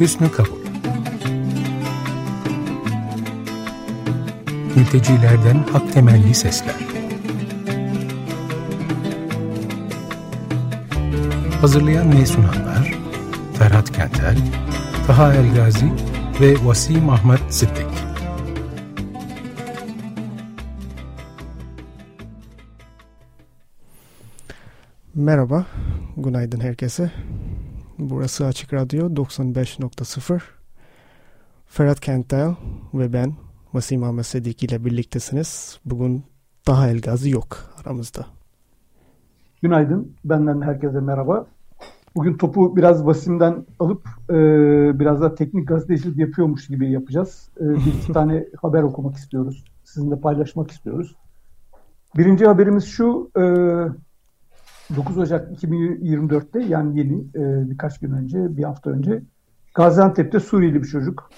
Hüsnü Kabul Mültecilerden hak temelli sesler. Hazırlayan ve sunanlar Ferhat Kentel, Taha Elgazi ve Vasim Ahmet Sıddık. Merhaba, günaydın herkese. Burası Açık Radyo 95.0. Ferhat Kentel ve ben Vasim Ahmet Sedik ile birliktesiniz. Bugün daha Elgazi yok aramızda. Günaydın, benden herkese merhaba. Bugün topu biraz Vasim'den alıp e, biraz da teknik gazetecilik yapıyormuş gibi yapacağız. E, bir iki tane haber okumak istiyoruz. Sizinle paylaşmak istiyoruz. Birinci haberimiz şu, e, 9 Ocak 2024'te yani yeni e, birkaç gün önce, bir hafta önce Gaziantep'te Suriyeli bir çocuk.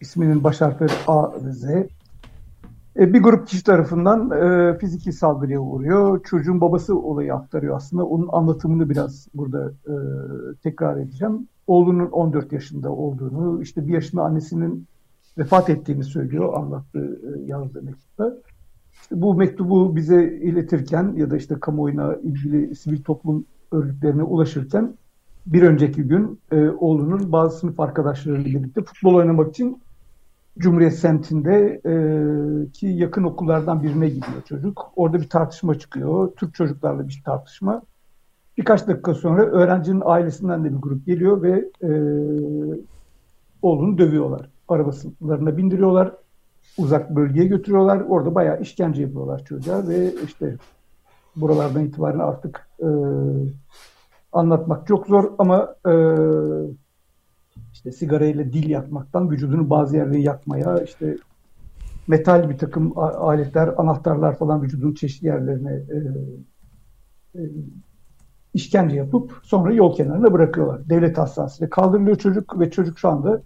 isminin baş harfleri A ve Z. E, bir grup kişi tarafından e, fiziki saldırıya uğruyor. Çocuğun babası olayı aktarıyor aslında. Onun anlatımını biraz burada e, tekrar edeceğim. Oğlunun 14 yaşında olduğunu, işte bir yaşında annesinin vefat ettiğini söylüyor anlattığı e, yazdığı mektupta bu mektubu bize iletirken ya da işte kamuoyuna ilgili sivil toplum örgütlerine ulaşırken bir önceki gün e, oğlunun bazı sınıf arkadaşlarıyla birlikte futbol oynamak için Cumhuriyet semtinde e, ki yakın okullardan birine gidiyor çocuk. Orada bir tartışma çıkıyor. Türk çocuklarla bir tartışma. Birkaç dakika sonra öğrencinin ailesinden de bir grup geliyor ve e, oğlunu dövüyorlar. Arabasılarına bindiriyorlar uzak bölgeye götürüyorlar. Orada bayağı işkence yapıyorlar çocuğa ve işte buralardan itibaren artık e, anlatmak çok zor ama e, işte sigarayla dil yakmaktan vücudunu bazı yerleri yakmaya işte metal bir takım aletler, anahtarlar falan vücudun çeşitli yerlerine e, e, işkence yapıp sonra yol kenarına bırakıyorlar. Devlet hastanesine kaldırılıyor çocuk ve çocuk şu anda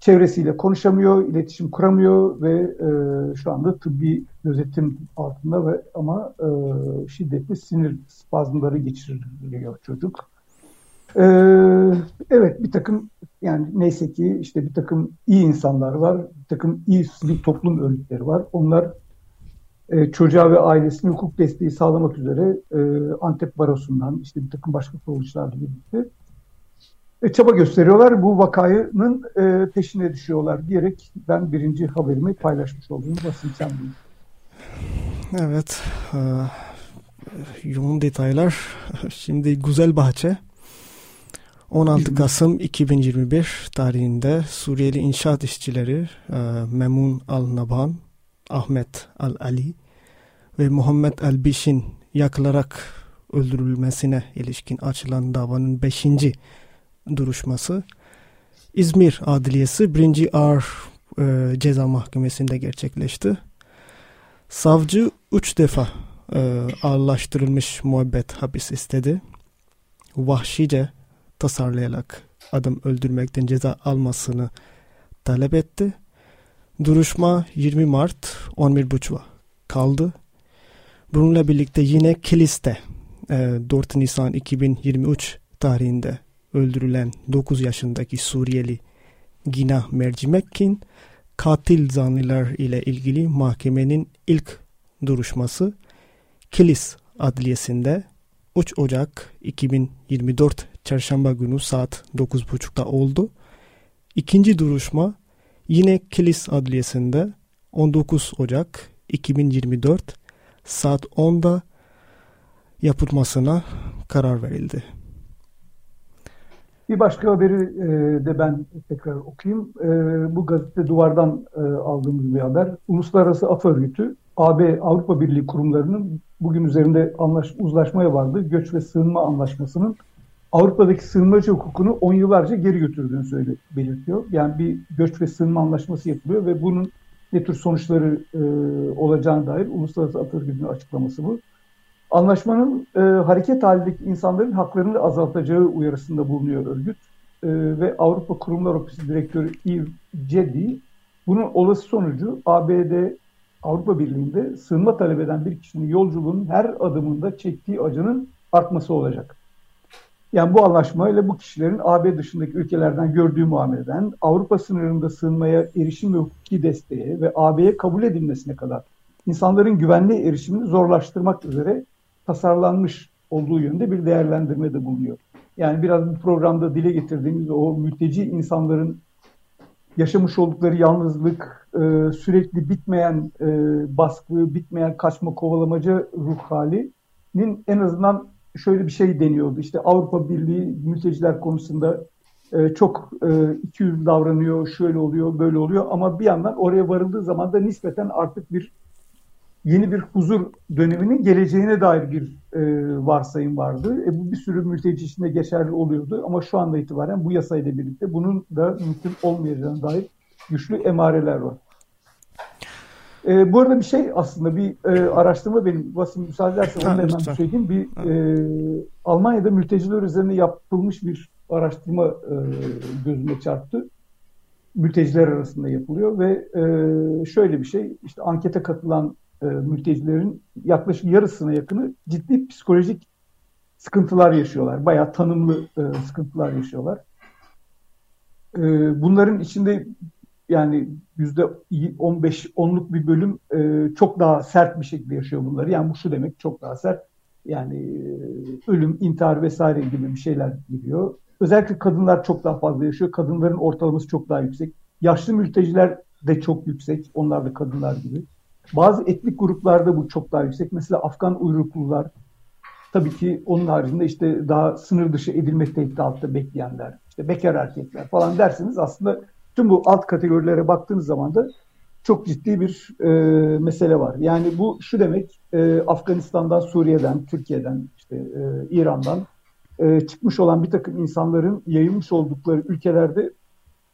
çevresiyle konuşamıyor, iletişim kuramıyor ve e, şu anda tıbbi gözetim altında ve ama e, şiddetli sinir spazmları geçiriliyor çocuk. E, evet bir takım yani neyse ki işte bir takım iyi insanlar var, bir takım iyi sivil toplum örgütleri var. Onlar e, çocuğa ve ailesine hukuk desteği sağlamak üzere e, Antep Barosu'ndan işte bir takım başka kuruluşlarla birlikte e, çaba gösteriyorlar. Bu vakayının e, peşine düşüyorlar diyerek ben birinci haberimi paylaşmış olduğumu basın sen Evet. E, yoğun detaylar. Şimdi Güzel Bahçe 16 Kasım 2021 tarihinde Suriyeli inşaat işçileri e, Memun Al-Naban, Ahmet Al-Ali ve Muhammed Al-Biş'in yakılarak öldürülmesine ilişkin açılan davanın 5 duruşması İzmir Adliyesi 1. Ağır e, Ceza Mahkemesi'nde gerçekleşti. Savcı üç defa e, ağırlaştırılmış muhabbet hapis istedi. Vahşice tasarlayarak adam öldürmekten ceza almasını talep etti. Duruşma 20 Mart 11.30'a kaldı. Bununla birlikte yine Kilis'te e, 4 Nisan 2023 tarihinde öldürülen 9 yaşındaki Suriyeli Gina Mercimekkin katil zanlılar ile ilgili mahkemenin ilk duruşması Kilis Adliyesi'nde 3 Ocak 2024 Çarşamba günü saat 9.30'da oldu. İkinci duruşma yine Kilis Adliyesi'nde 19 Ocak 2024 saat 10'da yapılmasına karar verildi. Bir başka haberi e, de ben tekrar okuyayım. E, bu gazete duvardan e, aldığımız bir haber. Uluslararası Af Örgütü, AB Avrupa Birliği kurumlarının bugün üzerinde anlaş, uzlaşmaya vardığı göç ve sığınma anlaşmasının Avrupa'daki sığınmacı hukukunu 10 yıllarca geri götürdüğünü söyle, belirtiyor. Yani bir göç ve sığınma anlaşması yapılıyor ve bunun ne tür sonuçları e, olacağına dair Uluslararası Af Örgütü'nün açıklaması bu. Anlaşmanın e, hareket halindeki insanların haklarını azaltacağı uyarısında bulunuyor örgüt. E, ve Avrupa Kurumlar Ofisi Direktörü Yves Cedi bunun olası sonucu ABD Avrupa Birliği'nde sığınma talep eden bir kişinin yolculuğunun her adımında çektiği acının artması olacak. Yani bu anlaşmayla bu kişilerin AB dışındaki ülkelerden gördüğü muameleden Avrupa sınırında sığınmaya erişim ve hukuki desteğe ve AB'ye kabul edilmesine kadar insanların güvenli erişimini zorlaştırmak üzere tasarlanmış olduğu yönde bir değerlendirme de bulunuyor. Yani biraz bu programda dile getirdiğimiz o mülteci insanların yaşamış oldukları yalnızlık, e, sürekli bitmeyen e, baskı, bitmeyen kaçma kovalamaca ruh halinin en azından şöyle bir şey deniyordu. İşte Avrupa Birliği mülteciler konusunda e, çok e, ikiyüzlü davranıyor, şöyle oluyor, böyle oluyor ama bir yandan oraya varıldığı zaman da nispeten artık bir yeni bir huzur döneminin geleceğine dair bir e, varsayım vardı. E, bu bir sürü mülteci içinde geçerli oluyordu ama şu anda itibaren bu yasayla birlikte bunun da mümkün olmayacağına dair güçlü emareler var. E, bu arada bir şey aslında bir e, araştırma benim Vasim müsaade edersen onu hemen söyleyeyim. Bir e, Almanya'da mülteciler üzerine yapılmış bir araştırma e, gözüme çarptı. Mülteciler arasında yapılıyor ve e, şöyle bir şey işte ankete katılan e, mültecilerin yaklaşık yarısına yakını ciddi psikolojik sıkıntılar yaşıyorlar. Bayağı tanımlı e, sıkıntılar yaşıyorlar. E, bunların içinde yani yüzde 15 onluk bir bölüm e, çok daha sert bir şekilde yaşıyor bunları. Yani bu şu demek çok daha sert. Yani e, ölüm, intihar vesaire gibi bir şeyler giriyor. Özellikle kadınlar çok daha fazla yaşıyor. Kadınların ortalaması çok daha yüksek. Yaşlı mülteciler de çok yüksek. Onlar da kadınlar gibi. Bazı etnik gruplarda bu çok daha yüksek. Mesela Afgan uyruklular, tabii ki onun haricinde işte daha sınır dışı edilme tehdidi altında bekleyenler, işte bekar erkekler falan derseniz aslında tüm bu alt kategorilere baktığınız zaman da çok ciddi bir e, mesele var. Yani bu şu demek e, Afganistan'dan, Suriye'den, Türkiye'den, işte e, İran'dan e, çıkmış olan bir takım insanların yayılmış oldukları ülkelerde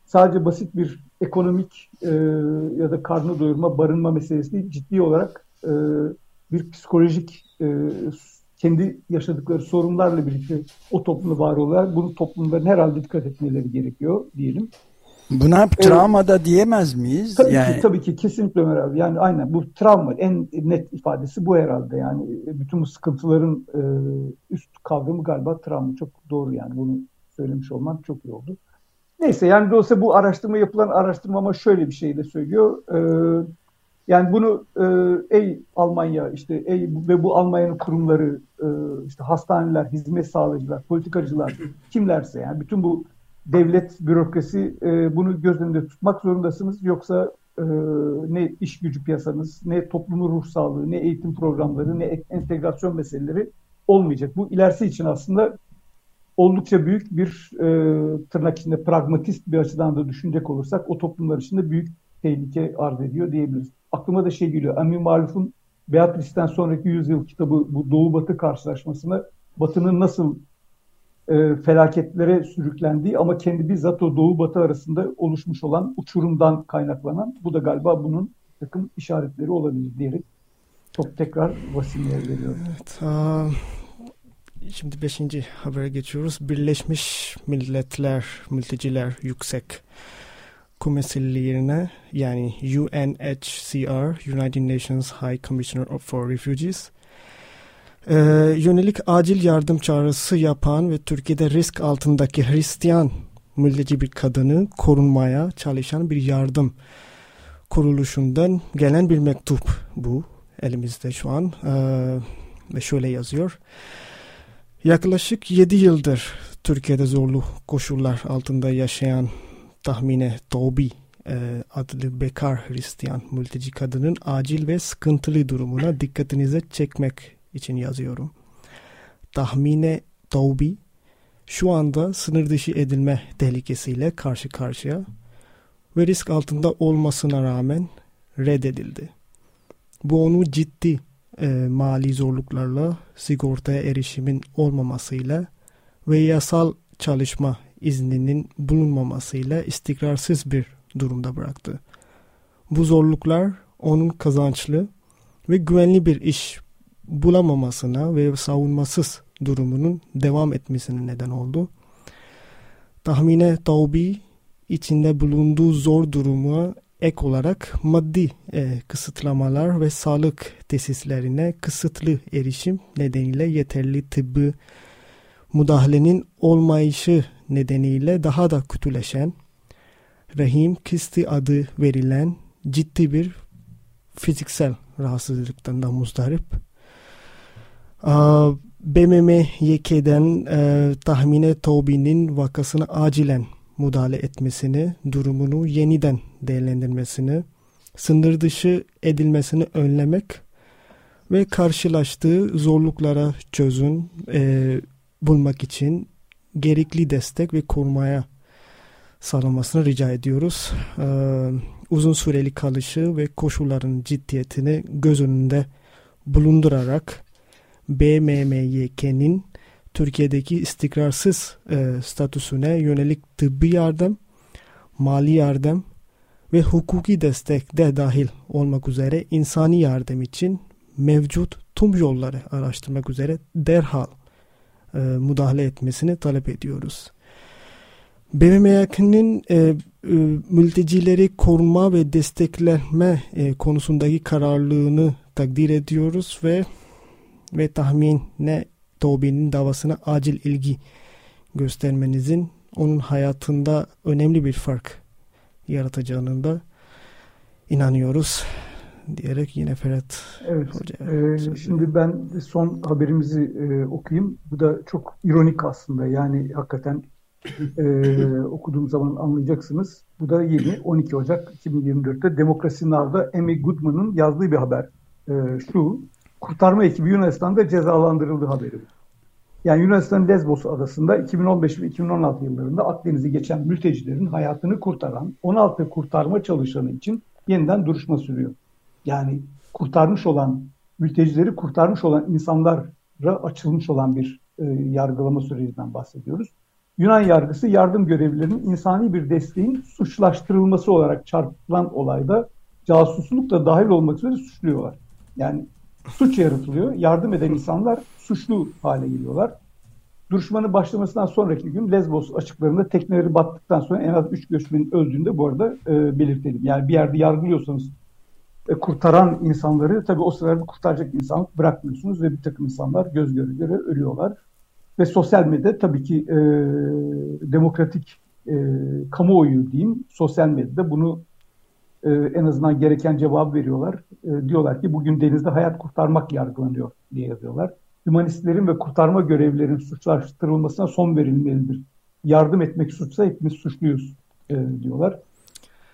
sadece basit bir ekonomik e, ya da karnı doyurma, barınma meselesi değil, ciddi olarak e, bir psikolojik e, kendi yaşadıkları sorunlarla birlikte o toplumda var oluyorlar. Bunu toplumların herhalde dikkat etmeleri gerekiyor diyelim. Buna evet. travma da diyemez miyiz? Tabii yani... ki, tabii ki kesinlikle Ömer abi. Yani aynen bu travma en net ifadesi bu herhalde. Yani bütün bu sıkıntıların e, üst kavramı galiba travma. Çok doğru yani bunu söylemiş olman çok iyi oldu. Neyse yani dolayısıyla bu araştırma yapılan araştırma ama şöyle bir şey de söylüyor. Ee, yani bunu e, ey Almanya işte ey ve bu Almanya'nın kurumları e, işte hastaneler, hizmet sağlayıcılar, politikacılar kimlerse yani bütün bu devlet bürokrasi e, bunu göz önünde tutmak zorundasınız. Yoksa e, ne iş gücü piyasanız, ne toplumun ruh sağlığı, ne eğitim programları, ne entegrasyon meseleleri olmayacak. Bu ilerisi için aslında oldukça büyük bir e, tırnak içinde pragmatist bir açıdan da düşünecek olursak o toplumlar için de büyük tehlike arz ediyor diyebiliriz. Aklıma da şey geliyor. Amin Maluf'un Beatrice'den sonraki yüzyıl kitabı bu Doğu Batı karşılaşmasını Batı'nın nasıl e, felaketlere sürüklendiği ama kendi bizzat o Doğu Batı arasında oluşmuş olan uçurumdan kaynaklanan bu da galiba bunun takım işaretleri olabilir diyerek çok tekrar Vasil'e veriyorum. Evet, Şimdi beşinci habere geçiyoruz. Birleşmiş Milletler Mülteciler Yüksek Komiserliğine yani UNHCR United Nations High Commissioner for Refugees e, yönelik acil yardım çağrısı yapan ve Türkiye'de risk altındaki Hristiyan mülteci bir kadını korunmaya çalışan bir yardım kuruluşundan gelen bir mektup bu elimizde şu an e, ve şöyle yazıyor. Yaklaşık 7 yıldır Türkiye'de zorlu koşullar altında yaşayan tahmine Tobi e, adlı bekar Hristiyan mülteci kadının acil ve sıkıntılı durumuna dikkatinize çekmek için yazıyorum. Tahmine Tobi şu anda sınır dışı edilme tehlikesiyle karşı karşıya ve risk altında olmasına rağmen reddedildi. Bu onu ciddi e, mali zorluklarla sigortaya erişimin olmamasıyla ve yasal çalışma izninin bulunmamasıyla istikrarsız bir durumda bıraktı. Bu zorluklar onun kazançlı ve güvenli bir iş bulamamasına ve savunmasız durumunun devam etmesine neden oldu. Tahmine Taubi içinde bulunduğu zor duruma ek olarak maddi e, kısıtlamalar ve sağlık tesislerine kısıtlı erişim nedeniyle yeterli tıbbi müdahalenin olmayışı nedeniyle daha da kötüleşen, rahim kisti adı verilen ciddi bir fiziksel rahatsızlıktan da muzdarip. BMM-YK'den e, tahmine Tobi'nin vakasını acilen müdahale etmesini, durumunu yeniden değerlendirmesini, sınır dışı edilmesini önlemek ve karşılaştığı zorluklara çözüm e, bulmak için gerekli destek ve korumaya sağlamasını rica ediyoruz. Ee, uzun süreli kalışı ve koşulların ciddiyetini göz önünde bulundurarak BMMYK'nin Türkiye'deki istikrarsız e, statüsüne yönelik tıbbi yardım, mali yardım ve hukuki destek de dahil olmak üzere insani yardım için mevcut tüm yolları araştırmak üzere derhal e, müdahale etmesini talep ediyoruz. BMMYK'nin e, e, mültecileri koruma ve destekleme e, konusundaki kararlılığını takdir ediyoruz ve ve tahmine Tobi'nin davasına acil ilgi göstermenizin onun hayatında önemli bir fark yaratacağını da inanıyoruz diyerek yine Ferhat evet, Hoca. E, şimdi ben son haberimizi e, okuyayım. Bu da çok ironik aslında. Yani hakikaten e, okuduğum zaman anlayacaksınız. Bu da yeni 12 Ocak 2024'te Demokrasi Now'da Amy Goodman'ın yazdığı bir haber. E, şu, kurtarma ekibi Yunanistan'da cezalandırıldı haberi. Yani Yunanistan Lesbos adasında 2015 ve 2016 yıllarında Akdeniz'i geçen mültecilerin hayatını kurtaran 16 kurtarma çalışanı için yeniden duruşma sürüyor. Yani kurtarmış olan mültecileri kurtarmış olan insanlara açılmış olan bir e, yargılama sürecinden bahsediyoruz. Yunan yargısı yardım görevlilerinin insani bir desteğin suçlaştırılması olarak çarpılan olayda casusluk da dahil olmak üzere suçluyorlar. Yani suç yaratılıyor. Yardım eden insanlar suçlu hale geliyorlar. Duruşmanın başlamasından sonraki gün Lesbos açıklarında tekneleri battıktan sonra en az 3 göçmenin öldüğünde bu arada e, belirtelim. Yani bir yerde yargılıyorsanız e, kurtaran insanları tabii o sırada kurtaracak insan bırakmıyorsunuz ve bir takım insanlar göz göre göre ölüyorlar. Ve sosyal medya tabii ki e, demokratik e, kamuoyu diyeyim sosyal medyada bunu e, en azından gereken cevap veriyorlar. E, diyorlar ki bugün denizde hayat kurtarmak yargılanıyor diye yazıyorlar. Hümanistlerin ve kurtarma görevlilerin suçlaştırılmasına son verilmelidir. Yardım etmek suçsa hepimiz suçluyuz e, diyorlar.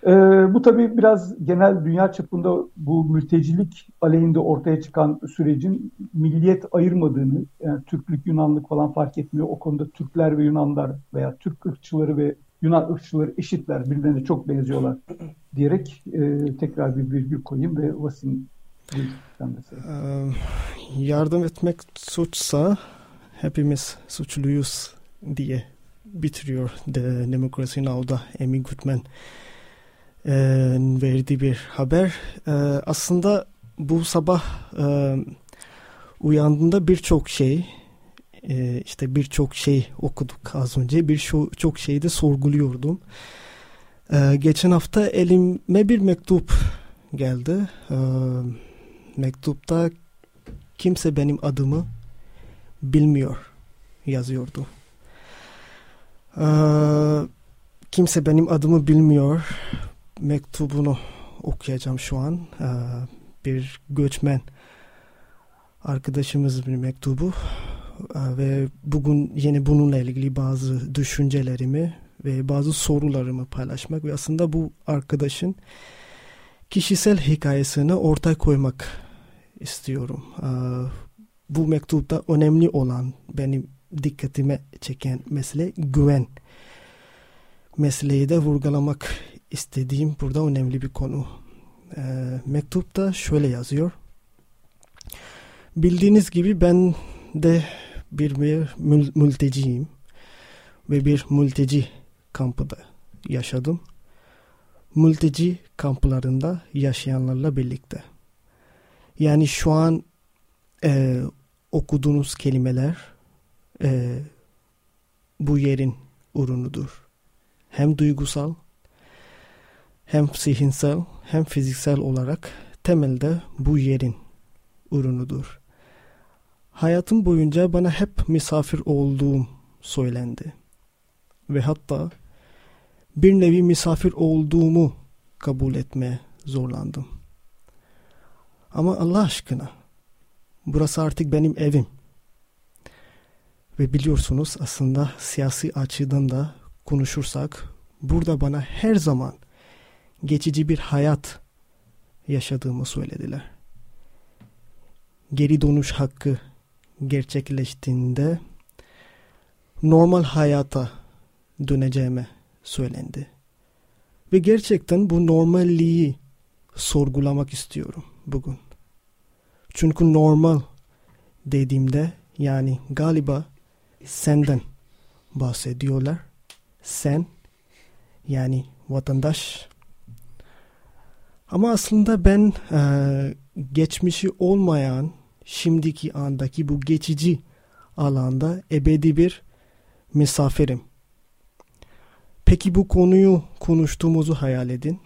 E, bu tabii biraz genel dünya çapında bu mültecilik aleyhinde ortaya çıkan sürecin milliyet ayırmadığını, yani Türklük, Yunanlık falan fark etmiyor. O konuda Türkler ve Yunanlar veya Türk ırkçıları ve Yunan ırkçıları eşitler, birbirlerine çok benziyorlar diyerek e, tekrar bir virgül koyayım ve Vasim yardım etmek suçsa hepimiz suçluyuz diye bitiriyor The Democracy Now'da Amy Goodman e, verdiği bir haber. E, aslında bu sabah e, uyandığında birçok şey e, işte birçok şey okuduk az önce. Bir çok şeyi de sorguluyordum. E, geçen hafta elime bir mektup geldi. E, mektupta kimse benim adımı bilmiyor yazıyordu. E, kimse benim adımı bilmiyor. Mektubunu okuyacağım şu an. E, bir göçmen arkadaşımız bir mektubu ve bugün yine bununla ilgili bazı düşüncelerimi ve bazı sorularımı paylaşmak ve aslında bu arkadaşın kişisel hikayesini ortaya koymak istiyorum. Bu mektupta önemli olan benim dikkatime çeken mesele güven. Meseleyi de vurgulamak istediğim burada önemli bir konu. Mektupta şöyle yazıyor. Bildiğiniz gibi ben de bir, bir mülteciyim ve bir mülteci kampında yaşadım. Mülteci kamplarında yaşayanlarla birlikte. Yani şu an e, okuduğunuz kelimeler e, bu yerin ürünüdür. Hem duygusal hem zihinsel hem fiziksel olarak temelde bu yerin ürünüdür. Hayatım boyunca bana hep misafir olduğum söylendi. Ve hatta bir nevi misafir olduğumu kabul etmeye zorlandım. Ama Allah aşkına burası artık benim evim. Ve biliyorsunuz aslında siyasi açıdan da konuşursak burada bana her zaman geçici bir hayat yaşadığımı söylediler. Geri dönüş hakkı gerçekleştiğinde normal hayata döneceğime söylendi. Ve gerçekten bu normalliği sorgulamak istiyorum bugün. Çünkü normal dediğimde yani galiba senden bahsediyorlar. Sen yani vatandaş. Ama aslında ben e, geçmişi olmayan şimdiki andaki bu geçici alanda ebedi bir misafirim. Peki bu konuyu konuştuğumuzu hayal edin.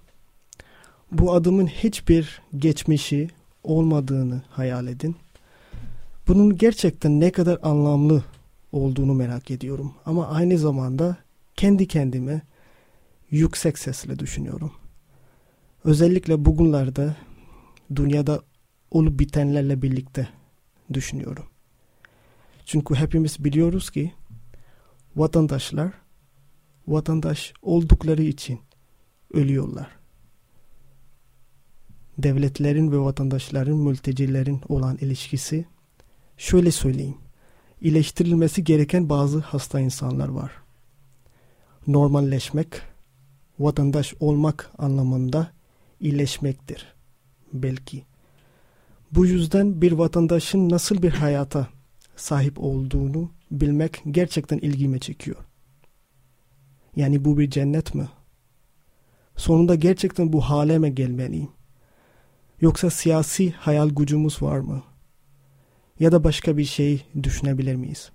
Bu adımın hiçbir geçmişi olmadığını hayal edin. Bunun gerçekten ne kadar anlamlı olduğunu merak ediyorum. Ama aynı zamanda kendi kendime yüksek sesle düşünüyorum. Özellikle bugünlerde dünyada olup bitenlerle birlikte düşünüyorum. Çünkü hepimiz biliyoruz ki vatandaşlar vatandaş oldukları için ölüyorlar. Devletlerin ve vatandaşların mültecilerin olan ilişkisi şöyle söyleyeyim. İyileştirilmesi gereken bazı hasta insanlar var. Normalleşmek, vatandaş olmak anlamında iyileşmektir. Belki. Bu yüzden bir vatandaşın nasıl bir hayata sahip olduğunu bilmek gerçekten ilgimi çekiyor. Yani bu bir cennet mi? Sonunda gerçekten bu hale mi gelmeliyim? Yoksa siyasi hayal gücümüz var mı? Ya da başka bir şey düşünebilir miyiz?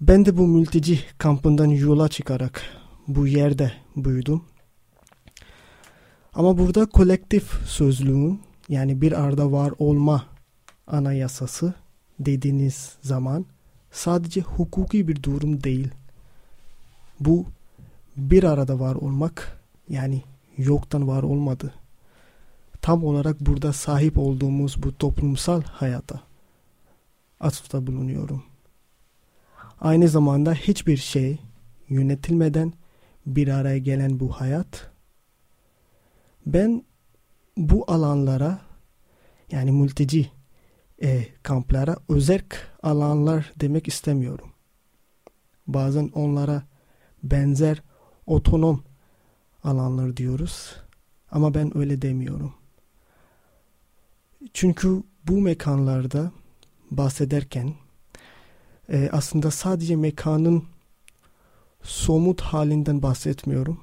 Ben de bu mülteci kampından yola çıkarak bu yerde büyüdüm. Ama burada kolektif sözlüğün yani bir arada var olma anayasası dediğiniz zaman sadece hukuki bir durum değil. Bu bir arada var olmak yani yoktan var olmadı. Tam olarak burada sahip olduğumuz bu toplumsal hayata atıfta bulunuyorum. Aynı zamanda hiçbir şey yönetilmeden bir araya gelen bu hayat ben bu alanlara yani mülteci e, kamplara özerk alanlar demek istemiyorum. Bazen onlara benzer otonom alanlar diyoruz. Ama ben öyle demiyorum. Çünkü bu mekanlarda bahsederken e, aslında sadece mekanın somut halinden bahsetmiyorum.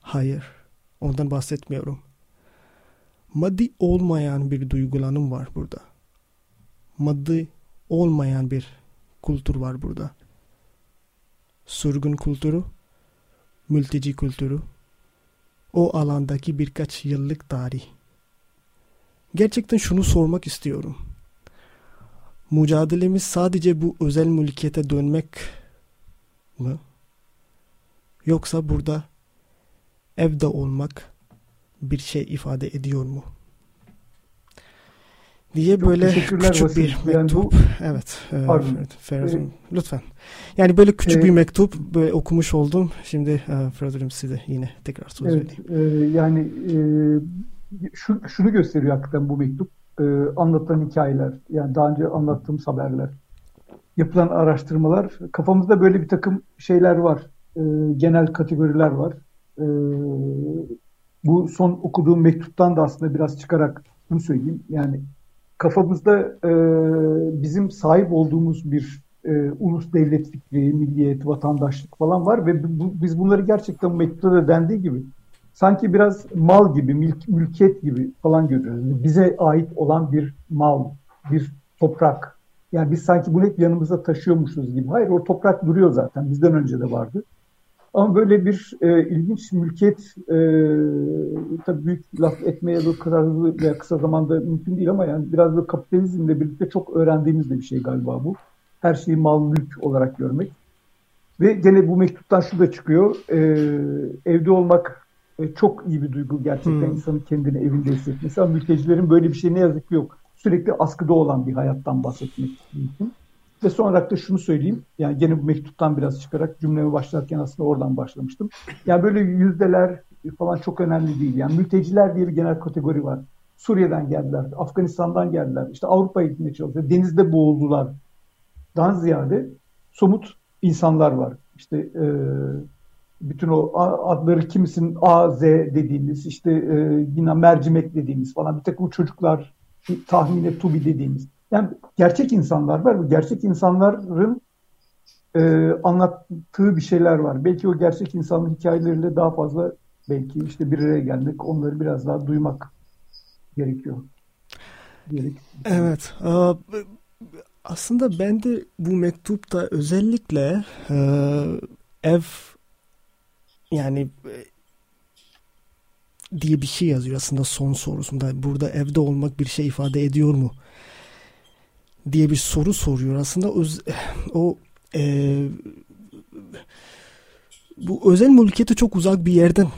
Hayır, ondan bahsetmiyorum. Maddi olmayan bir duygulanım var burada. Maddi olmayan bir kültür var burada. Sürgün kültürü, mülteci kültürü, o alandaki birkaç yıllık tarih. Gerçekten şunu sormak istiyorum. Mücadelemiz sadece bu özel mülkiyete dönmek mi? Yoksa burada evde olmak bir şey ifade ediyor mu? diye Çok böyle küçük Vasil. bir Yani mektup. bu- evet. e, Pardon. Feraz'ım, Ee, lütfen. Yani böyle küçük e, bir mektup böyle okumuş oldum. Şimdi e, Feraz'ım size yine tekrar söz Evet, vereyim. e, yani e, şu, şunu gösteriyor hakikaten bu mektup. E, anlatılan hikayeler, yani daha önce anlattığım haberler, yapılan araştırmalar, kafamızda böyle bir takım şeyler var. E, genel kategoriler var. E, bu son okuduğum mektuptan da aslında biraz çıkarak bunu söyleyeyim. Yani kafamızda e, bizim sahip olduğumuz bir e, ulus devlet fikri, milliyet, vatandaşlık falan var ve bu, biz bunları gerçekten bu mektupta da dendiği gibi sanki biraz mal gibi, mülk, mülkiyet gibi falan görüyoruz. Bize ait olan bir mal, bir toprak. Yani biz sanki bunu hep yanımızda taşıyormuşuz gibi. Hayır o toprak duruyor zaten. Bizden önce de vardı. Ama böyle bir e, ilginç mülkiyet e, tabii büyük laf etmeye bu kadar hızlı veya kısa zamanda mümkün değil ama yani biraz da kapitalizmle birlikte çok öğrendiğimiz de bir şey galiba bu. Her şeyi mal mülk olarak görmek. Ve gene bu mektuptan şu da çıkıyor. E, evde olmak e, çok iyi bir duygu gerçekten hmm. insanın kendini evinde hissetmesi. Ama mültecilerin böyle bir şey ne yazık ki yok. Sürekli askıda olan bir hayattan bahsetmek mümkün. Ve son olarak da şunu söyleyeyim. Yani gene bu mektuptan biraz çıkarak cümlemi başlarken aslında oradan başlamıştım. Yani böyle yüzdeler falan çok önemli değil. Yani mülteciler diye bir genel kategori var. Suriye'den geldiler, Afganistan'dan geldiler, işte Avrupa'ya gitmeye çalışıyor, denizde boğuldular. Daha ziyade somut insanlar var. İşte e, bütün o adları kimisinin A, Z dediğimiz, işte e, yine mercimek dediğimiz falan bir takım çocuklar, tahmine tubi dediğimiz. Yani gerçek insanlar var. Bu gerçek insanların e, anlattığı bir şeyler var. Belki o gerçek insanın hikayeleriyle daha fazla belki işte bir araya gelmek, onları biraz daha duymak gerekiyor. Gerek. Evet. Aslında ben de bu mektupta özellikle e, ev yani e, diye bir şey yazıyor aslında son sorusunda. Burada evde olmak bir şey ifade ediyor mu? Diye bir soru soruyor. Aslında o, o e, bu özel mülkiyete çok uzak bir yerden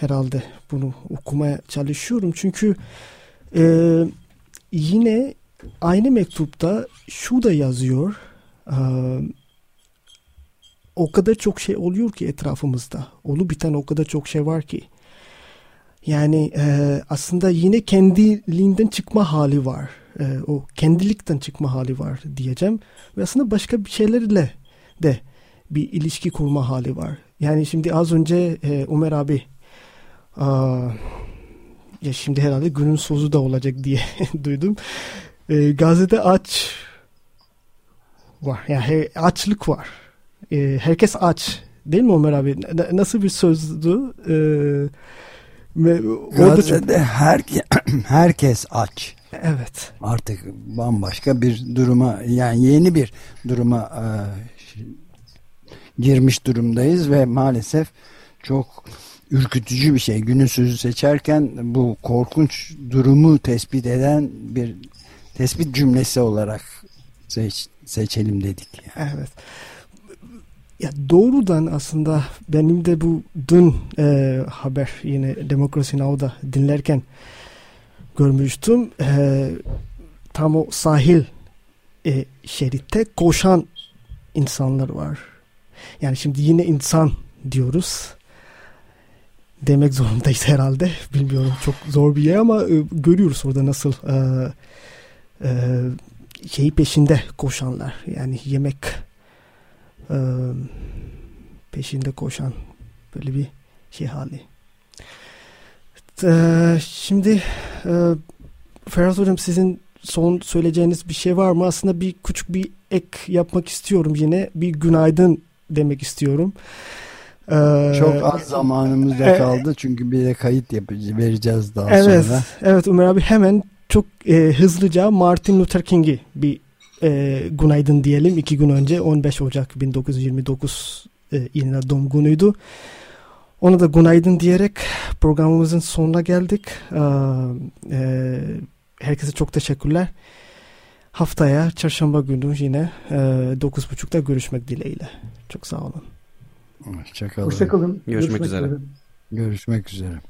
herhalde bunu okumaya çalışıyorum. Çünkü e, yine aynı mektupta şu da yazıyor. E, o kadar çok şey oluyor ki etrafımızda. Olu biten o kadar çok şey var ki. Yani e, aslında yine kendiliğinden çıkma hali var e, o kendilikten çıkma hali var diyeceğim. Ve aslında başka bir şeylerle de bir ilişki kurma hali var. Yani şimdi az önce e, Ömer abi aa, ya şimdi herhalde günün sözü de olacak diye duydum. E, Gazete aç var. Yani açlık var. E, herkes aç. Değil mi Ömer abi? Nasıl bir sözdü? E, ve Gazete çok... herke, herkes aç. Evet. Artık bambaşka bir duruma yani yeni bir duruma e, girmiş durumdayız ve maalesef çok ürkütücü bir şey. Günün sözü seçerken bu korkunç durumu tespit eden bir tespit cümlesi olarak seç, seçelim dedik. Yani. Evet. Ya doğrudan aslında benim de bu dün e, haber yine Demokrasi Now'da dinlerken görmüştüm. E, tam o sahil e, şeritte koşan insanlar var. Yani şimdi yine insan diyoruz. Demek zorundayız herhalde. Bilmiyorum çok zor bir yer ama e, görüyoruz orada nasıl e, e, şeyi peşinde koşanlar. Yani yemek e, peşinde koşan böyle bir şey hali. Ee, şimdi e, Ferhat Hocam sizin son söyleyeceğiniz bir şey var mı? Aslında bir küçük bir ek yapmak istiyorum yine. Bir günaydın demek istiyorum. Ee, Çok az zamanımız da kaldı çünkü bir de kayıt yapıcı vereceğiz daha evet, sonra. Evet Ömer abi hemen çok e, hızlıca Martin Luther King'i bir e, günaydın diyelim. iki gün önce 15 Ocak 1929 e, yine doğum günüydü. Ona da günaydın diyerek programımızın sonuna geldik. Ee, herkese çok teşekkürler. Haftaya çarşamba günü yine e, 9.30'da görüşmek dileğiyle. Çok sağ olun. Hoşçakalın. Hoşçakalın. Görüşmek, Görüşmek üzere. üzere. Görüşmek üzere.